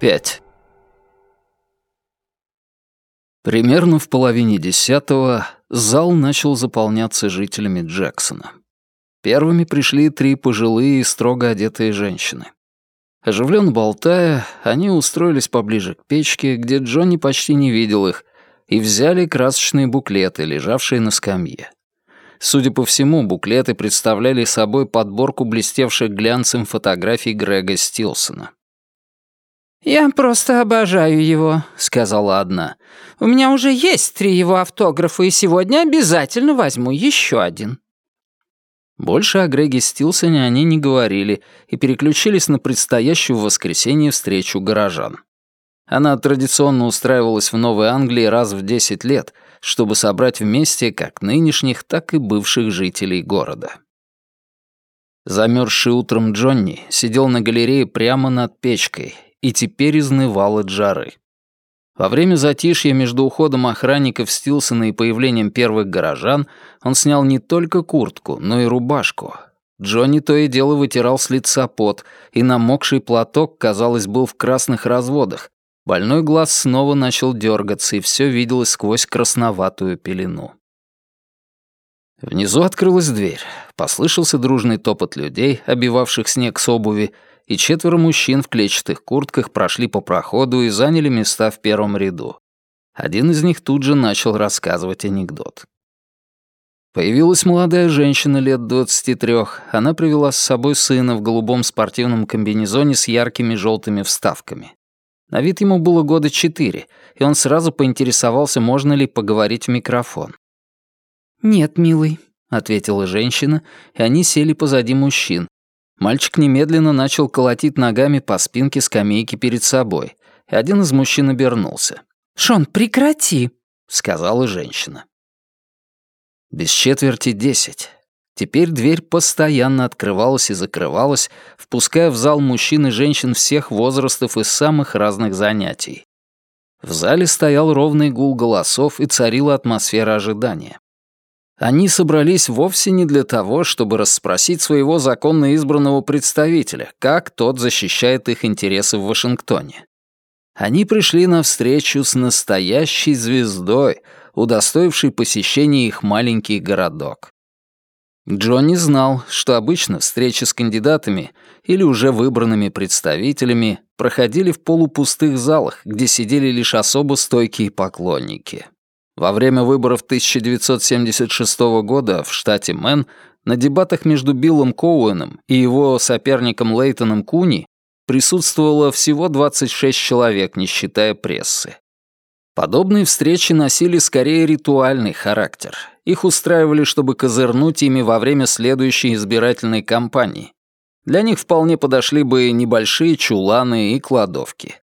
5. Примерно в половине десятого зал начал заполняться жителями Джексона. Первыми пришли три пожилые и строго одетые женщины. Оживленно болтая, они устроились поближе к печке, где Джонни почти не видел их, и взяли красочные буклеты, лежавшие на скамье. Судя по всему, буклеты представляли собой подборку блестевших глянцем фотографий Грега Стилсона. «Я просто обожаю его», — сказала одна. «У меня уже есть три его автографа, и сегодня обязательно возьму еще один». Больше о Греге Стилсоне они не говорили и переключились на предстоящую в воскресенье встречу горожан. Она традиционно устраивалась в Новой Англии раз в 10 лет, чтобы собрать вместе как нынешних, так и бывших жителей города. Замерзший утром Джонни сидел на галерее прямо над печкой и теперь изнывал от жары. Во время затишья между уходом охранников Стилсона и появлением первых горожан он снял не только куртку, но и рубашку. Джонни то и дело вытирал с лица пот, и намокший платок, казалось, был в красных разводах. Больной глаз снова начал дергаться, и все виделось сквозь красноватую пелену. Внизу открылась дверь. Послышался дружный топот людей, обивавших снег с обуви, и четверо мужчин в клетчатых куртках прошли по проходу и заняли места в первом ряду. Один из них тут же начал рассказывать анекдот. Появилась молодая женщина лет 23. Она привела с собой сына в голубом спортивном комбинезоне с яркими желтыми вставками. На вид ему было года четыре, и он сразу поинтересовался, можно ли поговорить в микрофон. «Нет, милый», — ответила женщина, и они сели позади мужчин, Мальчик немедленно начал колотить ногами по спинке скамейки перед собой, и один из мужчин обернулся. «Шон, прекрати!» — сказала женщина. Без четверти десять. Теперь дверь постоянно открывалась и закрывалась, впуская в зал мужчин и женщин всех возрастов и самых разных занятий. В зале стоял ровный гул голосов и царила атмосфера ожидания. Они собрались вовсе не для того, чтобы расспросить своего законно избранного представителя, как тот защищает их интересы в Вашингтоне. Они пришли на встречу с настоящей звездой, удостоившей посещения их маленький городок. Джонни знал, что обычно встречи с кандидатами или уже выбранными представителями проходили в полупустых залах, где сидели лишь особо стойкие поклонники. Во время выборов 1976 года в штате Мэн на дебатах между Биллом Коуэном и его соперником Лейтоном Куни присутствовало всего 26 человек, не считая прессы. Подобные встречи носили скорее ритуальный характер. Их устраивали, чтобы козырнуть ими во время следующей избирательной кампании. Для них вполне подошли бы небольшие чуланы и кладовки.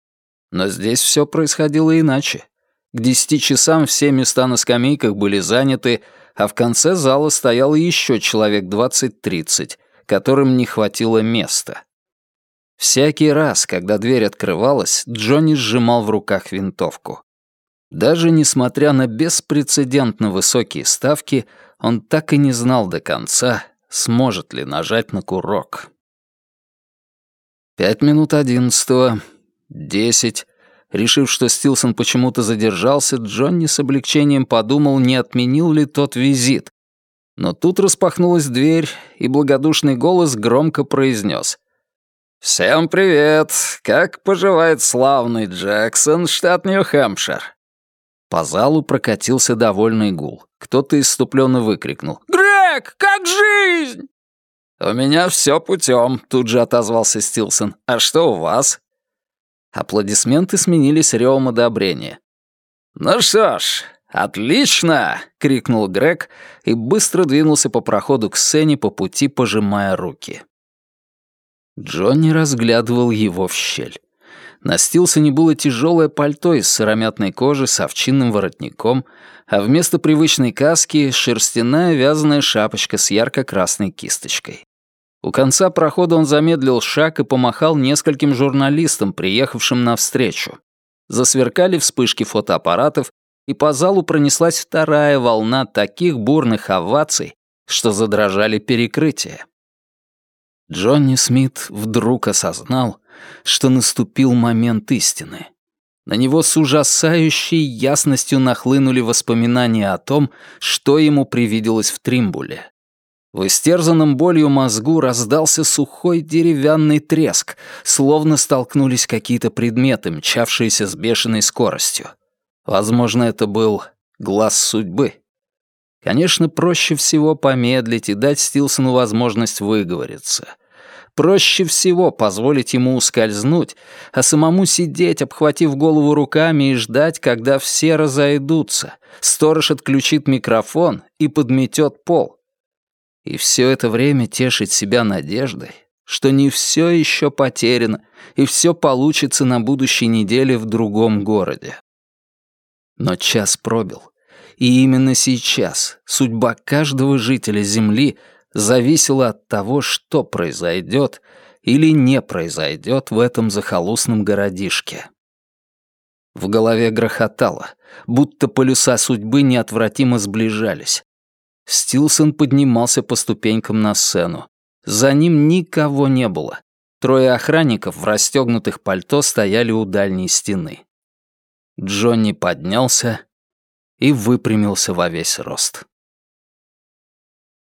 Но здесь все происходило иначе. К десяти часам все места на скамейках были заняты, а в конце зала стояло еще человек двадцать-тридцать, которым не хватило места. Всякий раз, когда дверь открывалась, Джонни сжимал в руках винтовку. Даже несмотря на беспрецедентно высокие ставки, он так и не знал до конца, сможет ли нажать на курок. Пять минут одиннадцатого, десять, Решив, что Стилсон почему-то задержался, Джонни с облегчением подумал, не отменил ли тот визит. Но тут распахнулась дверь, и благодушный голос громко произнес. «Всем привет! Как поживает славный Джексон, штат Нью-Хэмпшир?» По залу прокатился довольный гул. Кто-то иступленно выкрикнул. «Грег, как жизнь?» «У меня все путем», — тут же отозвался Стилсон. «А что у вас?» Аплодисменты сменились ревом одобрения. «Ну что ж, отлично!» — крикнул Грег и быстро двинулся по проходу к сцене по пути, пожимая руки. Джонни разглядывал его в щель. На Стилсоне было тяжелое пальто из сыромятной кожи с овчинным воротником, а вместо привычной каски — шерстяная вязаная шапочка с ярко-красной кисточкой. У конца прохода он замедлил шаг и помахал нескольким журналистам, приехавшим навстречу. Засверкали вспышки фотоаппаратов, и по залу пронеслась вторая волна таких бурных оваций, что задрожали перекрытия. Джонни Смит вдруг осознал, что наступил момент истины. На него с ужасающей ясностью нахлынули воспоминания о том, что ему привиделось в Тримбуле. В истерзанном болью мозгу раздался сухой деревянный треск, словно столкнулись какие-то предметы, мчавшиеся с бешеной скоростью. Возможно, это был глаз судьбы. Конечно, проще всего помедлить и дать Стилсону возможность выговориться — Проще всего позволить ему ускользнуть, а самому сидеть, обхватив голову руками и ждать, когда все разойдутся. Сторож отключит микрофон и подметет пол. И все это время тешить себя надеждой, что не все еще потеряно, и все получится на будущей неделе в другом городе. Но час пробил. И именно сейчас судьба каждого жителя Земли — зависело от того, что произойдет или не произойдет в этом захолустном городишке. В голове грохотало, будто полюса судьбы неотвратимо сближались. Стилсон поднимался по ступенькам на сцену. За ним никого не было. Трое охранников в расстегнутых пальто стояли у дальней стены. Джонни поднялся и выпрямился во весь рост.